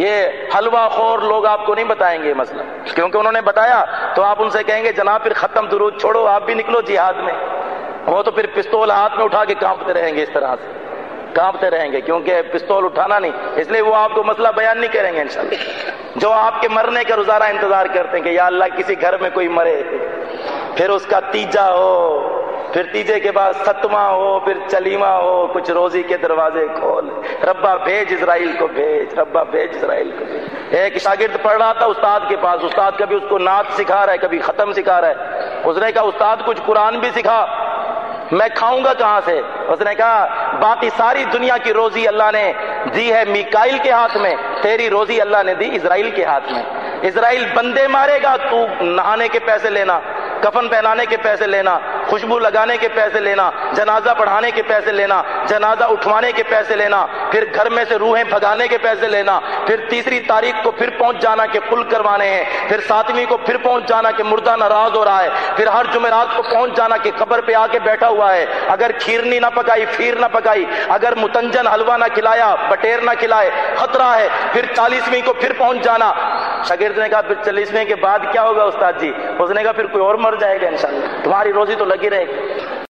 یہ حلوہ خور لوگ آپ کو نہیں بتائیں گے مسئلہ کیونکہ انہوں نے بتایا، تو آپ ان سے کہیں گے، جناب، پھر ختم درود چھوڑو، آپ بھی نکلو جہاد میں۔ وہ تو پھر پستول ہاتھ میں اٹھا کے کانپتے رہیں گے اس طرح سے۔ کانپتے رہیں گے، کیونکہ پستول اٹھانا نہیں۔ اس لیے وہ آپ کو مسئلہ بیان نہیں کریں گے انشاءاللہ۔ جو آپ کے مرنے کا روزانہ انتظار کرتے ہیں کہ یا اللہ کسی گھر میں کوئی مرے، پھر اس کا تیجا ہو۔ پھر تیجے کے بعد ستواں ہو، پھر چلیواں ہو، کچھ روزی کے دروازے کھول۔ ربا بھیج اسرائیل کو بھیج، ربا بھیج اسرائیل کو بھیج۔ ایک شاگرد پڑھ رہا تھا استاد کے پاس، استاد کبھی اس کو نعت سکھا رہا ہے، کبھی ختم سکھا رہا ہے۔ اس نے کہا، استاد کچھ قرآن بھی سکھا، میں کھاؤں گا کہاں سے؟ اس نے کہا، باقی ساری دنیا کی روزی اللہ نے دی ہے میکائل کے ہاتھ میں، تیری روزی اللہ نے دی اسرائیل کے ہاتھ میں۔ اسرائیل بندے مارے گا، تو نہانے کے پیسے لینا، کفن پہنانے کے پیسے لینا خوشبو لگانے کے پیسے لینا، جنازہ پڑھانے کے پیسے لینا، جنازہ اٹھوانے کے پیسے لینا، پھر گھر میں سے روحیں بھگانے کے پیسے لینا، پھر تیسری تاریخ کو پھر پہنچ جانا کہ کل کروانے ہیں، پھر ساتویں کو پھر پہنچ جانا کہ مردہ ناراض ہو رہا ہے، پھر ہر جمعرات کو پہنچ جانا کہ قبر پہ آ کے بیٹھا ہوا ہے۔ اگر کھیرنی نہ پکائی، پھیر نہ پکائی، اگر متنجن حلوہ نہ کھلایا، بٹیر نہ کھلائے، خطرہ ہے، پھر چالیسویں کو پھر پہنچ جانا۔ شاگرد نے کہا پھر چالیسویں کے بعد کیا ہوگا استاد جی؟ اس نے کہا پھر کوئی اور مر جائے گا انشاءاللہ۔ تمہاری روزی تو لگی رہے گی۔